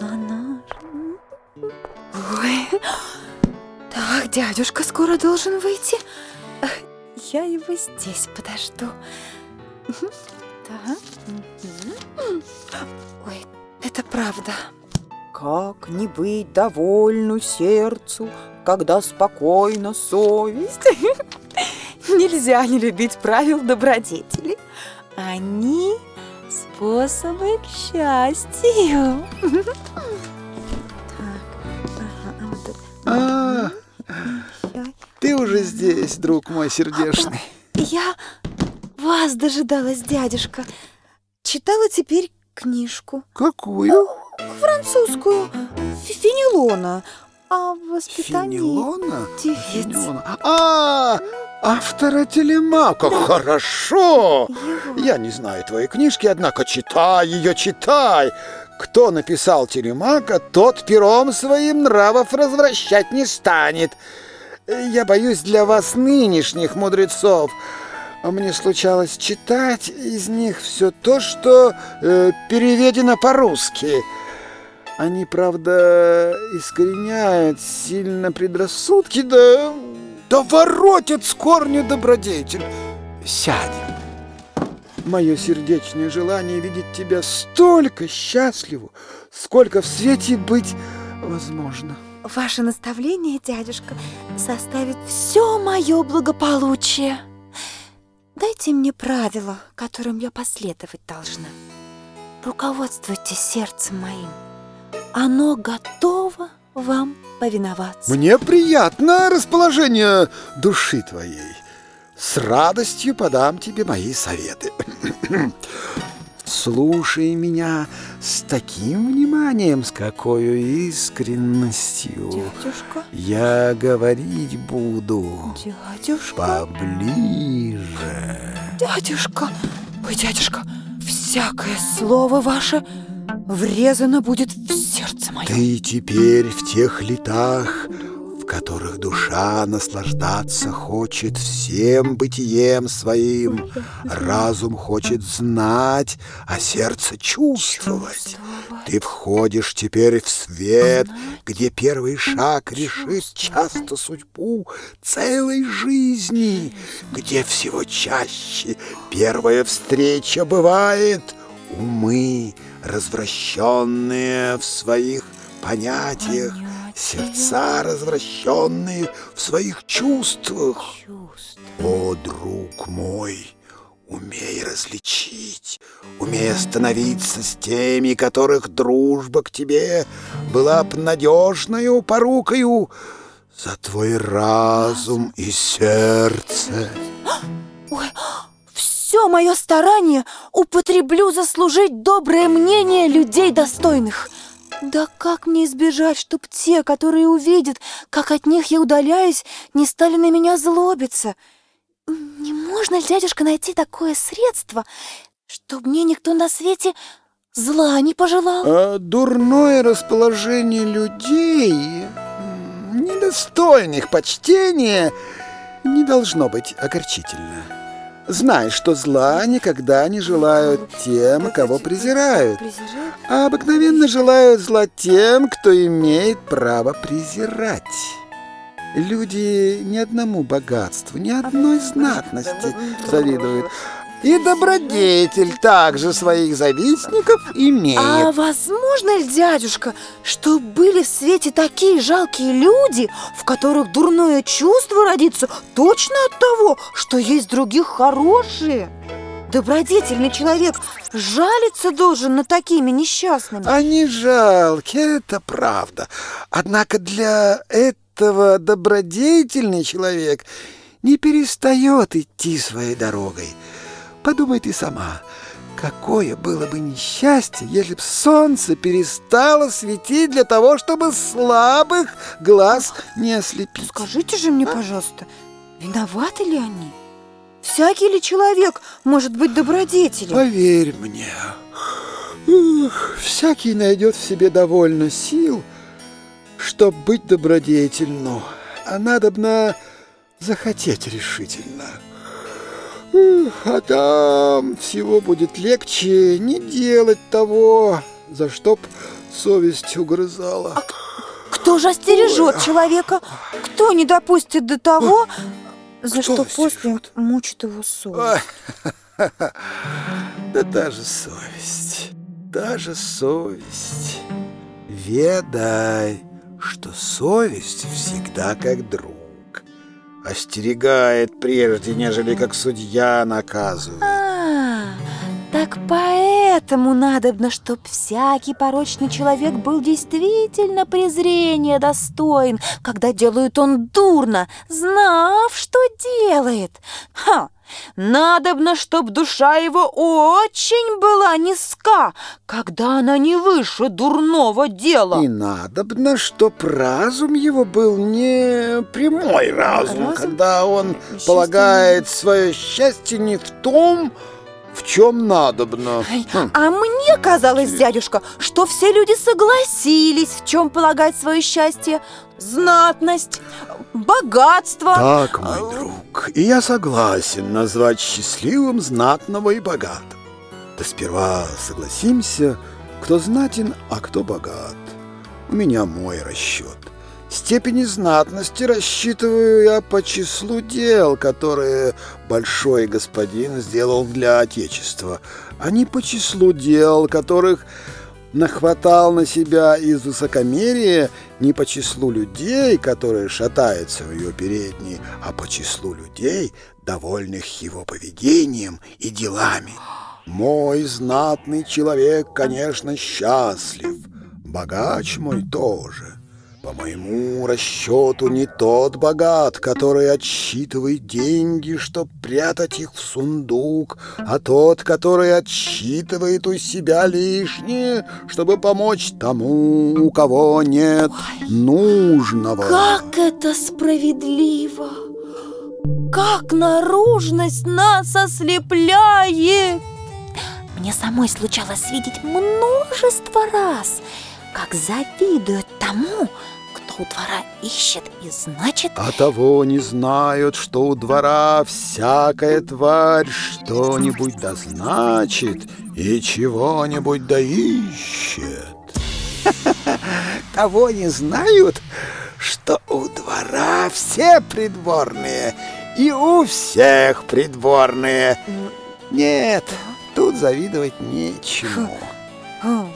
Она... Ой. Так, дядюшка скоро должен выйти. Я его здесь подожду. Так. Ой, это правда. Как не быть довольну сердцу, когда спокойна совесть? Нельзя не любить правил добродетели. Они способы к счастью. А, ты уже здесь, друг мой сердечный. Я вас дожидалась, дядюшка. Читала теперь книжку. Какую? Французскую. Фенелона. О воспитании Фенелона? девиц. Фенелона. А, автора Телемака. Хорошо. Я не знаю твоей книжки, однако читай ее, читай. Кто написал Телемака, тот пером своим нравов развращать не станет. Я боюсь для вас нынешних мудрецов. Мне случалось читать из них все то, что э, переведено по-русски. Они, правда, искореняют сильно предрассудки, да, да воротят с корню добродетель. Сядем. Мое сердечное желание видеть тебя столько счастливу, сколько в свете быть возможно. Ваше наставление, дядюшка, составит все мое благополучие. Дайте мне правила, которым я последовать должна. Руководствуйте сердцем моим. Оно готово вам повиноваться. Мне приятно расположение души твоей. С радостью подам тебе мои советы. Слушай меня с таким вниманием, с какой искренностью Дядюшка, я говорить буду. дядюшка, Поближе. дядюшка, ой, дядюшка, всякое слово ваше врезано будет в сердце мое. Ты теперь в тех летах, в которых душа наслаждаться хочет всем бытием своим, разум хочет знать, а сердце чувствовать. Чувствовать. Ты входишь теперь в свет, где первый шаг решит часто судьбу целой жизни, где всего чаще первая встреча бывает умы, развращенные в своих понятиях, сердца, развращенные в своих чувствах. О, друг мой, умей различить, умей остановиться с теми, которых дружба к тебе была б надежною порукою за твой разум и сердце. Ой, все мое старание употреблю заслужить доброе мнение людей достойных. Да как мне избежать, чтоб те, которые увидят, как от них я удаляюсь, не стали на меня злобиться? Не можно ли, дядюшка, найти такое средство, чтобы мне никто на свете зла не пожелал? А дурное расположение людей, недостойных почтения, не должно быть огорчительно. Знай, что зла никогда не желают тем, кого презирают, а обыкновенно желают зла тем, кто имеет право презирать. Люди ни одному богатству, ни одной знатности завидуют. И добродетель также своих завистников имеет. А возможно ли, дядюшка, что были в свете такие жалкие люди, в которых дурное чувство родится точно от того, что есть других хорошие? Добродетельный человек жалиться должен на такими несчастными. Они жалки, это правда. Однако для этого добродетельный человек не перестает идти своей дорогой. Подумай ты сама, какое было бы несчастье, если б солнце перестало светить для того, чтобы слабых глаз не ослепить. Скажите же мне, пожалуйста, виноваты ли они? Всякий ли человек может быть добродетелем? Поверь мне, ух, всякий найдет в себе довольно сил, чтоб быть добродетельным, а надобно захотеть решительно. А там всего будет легче не делать того, за что б совесть угрызала. Кто же остережет человека? Кто не допустит до того, за Кто что после остережет? мучит его совесть? Ой, Да та же совесть, та же совесть. Ведай, что совесть всегда как друг. Остерегает прежде, нежели как судья наказывает. А, так поэтому надобно, чтоб всякий порочный человек был действительно презрения достоин, когда делает он дурно, знав, что делает. Ха! Надобно, чтоб душа его очень была низка, когда она не выше дурного дела. И надобно, чтоб разум его был не прямой разум, Разум? когда он Счастье полагает свое счастье не в том, в чем надобно. Ай, Хм. А мне казалось, дядюшка, что все люди согласились, в чем полагать свое счастье. Знатность, богатство. Так, мой друг, и я согласен назвать счастливым знатного и богатого. Да сперва согласимся, кто знатен, а кто богат. У меня мой расчет. Степени знатности рассчитываю я по числу дел, которые большой господин сделал для Отечества, а не по числу дел, которых нахватал на себя из высокомерия не по числу людей, которые шатаются в ее передней, а по числу людей, довольных его поведением и делами. Мой знатный человек, конечно, счастлив, богач мой тоже. По моему расчету, не тот богат, который отсчитывает деньги, чтоб прятать их в сундук, а тот, который отсчитывает у себя лишнее, чтобы помочь тому, у кого нет нужного. Как это справедливо! Как наружность нас ослепляет! Мне самой случалось видеть множество раз, как завидуют тому, кто у двора ищет и значит... А того не знают, что у двора всякая тварь что-нибудь да значит и чего-нибудь да ищет. Того не знают, что у двора все придворные и у всех придворные. Нет, тут завидовать нечему.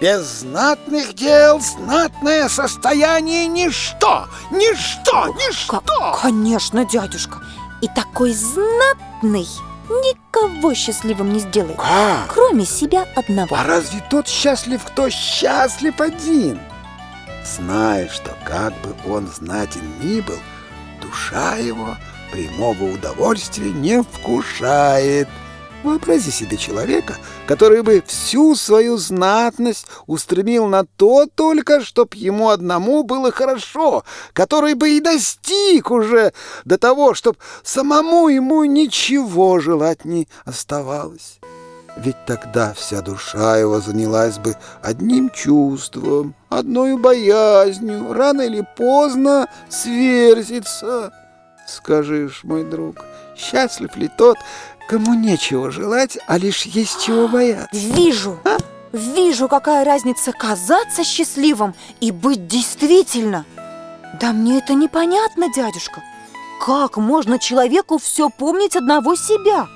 Без знатных дел знатное состояние ничто, ничто, ничто. К- Конечно, дядюшка. И такой знатный никого счастливым не сделает, Как? кроме себя одного. А разве тот счастлив, кто счастлив один? Знает, что как бы он знатен ни был, душа его прямого удовольствия не вкушает. Вообрази себе человека, который бы всю свою знатность устремил на то только, чтоб ему одному было хорошо, который бы и достиг уже до того, чтоб самому ему ничего желать не оставалось. Ведь тогда вся душа его занялась бы одним чувством, одной боязнью, рано или поздно сверзится. Скажешь, мой друг, счастлив ли тот, кому нечего желать, а лишь есть чего бояться? Вижу, вижу, какая разница казаться счастливым и быть действительно. Да мне это непонятно, дядюшка. Как можно человеку все помнить одного себя?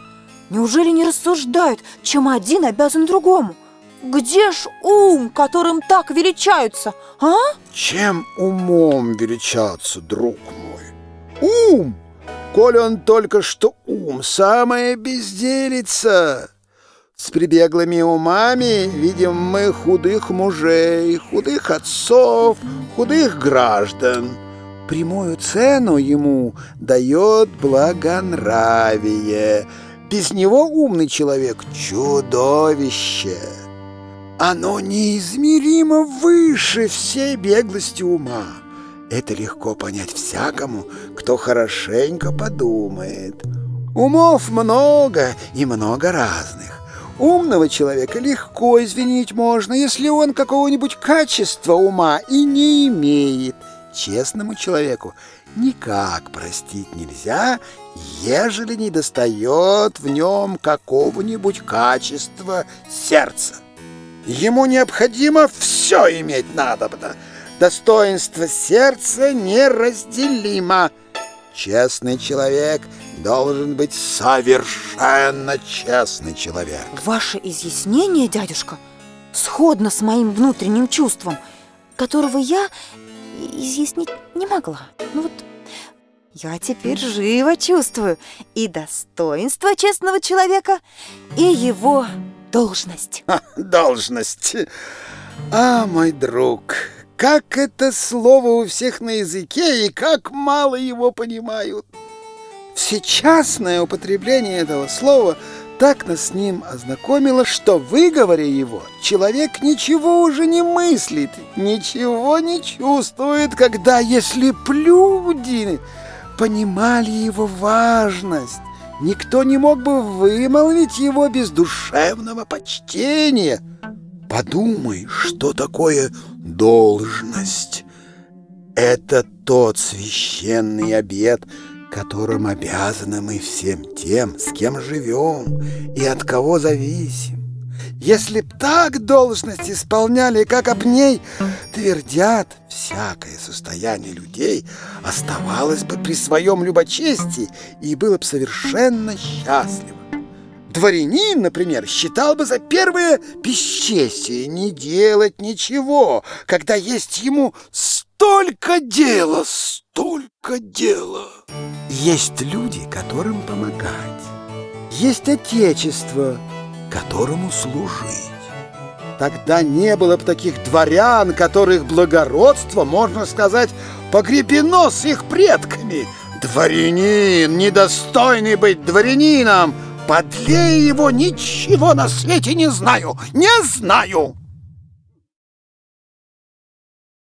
Неужели не рассуждают, чем один обязан другому? Где ж ум, которым так величаются, а? Чем умом величаться, друг мой? Ум! Коль он только что ум, самая безделица. С прибеглыми умами видим мы худых мужей, худых отцов, худых граждан. Прямую цену ему дает благонравие. Без него умный человек — чудовище. Оно неизмеримо выше всей беглости ума. Это легко понять всякому, кто хорошенько подумает. Умов много и много разных. Умного человека легко извинить можно, если он какого-нибудь качества ума и не имеет. Честному человеку никак простить нельзя, ежели не достает в нем какого-нибудь качества сердца. Ему необходимо все иметь надобно. Достоинство сердца неразделимо. Честный человек должен быть совершенно честный человек. Ваше изъяснение, дядюшка, сходно с моим внутренним чувством, которого я изъяснить не могла. Ну вот я теперь живо чувствую и достоинство честного человека, и его должность. Ха, должность. А, мой друг, как это слово у всех на языке и как мало его понимают. Всечастное употребление этого слова так нас с ним ознакомило, что, выговоря его, человек ничего уже не мыслит, ничего не чувствует, когда, если б люди понимали его важность, никто не мог бы вымолвить его без душевного почтения. Подумай, что такое должность. Это тот священный обет, которым обязаны мы всем тем, с кем живем и от кого зависим. Если б так должность исполняли, как об ней твердят, всякое состояние людей оставалось бы при своем любочестии и было бы совершенно счастливо. Дворянин, например, считал бы за первое бесчестие не делать ничего, когда есть ему столько дела, столько дела. Есть люди, которым помогать. Есть отечество, которому служить. Тогда не было бы таких дворян, которых благородство, можно сказать, погребено с их предками. Дворянин, недостойный быть дворянином, подлее его ничего на свете не знаю, не знаю.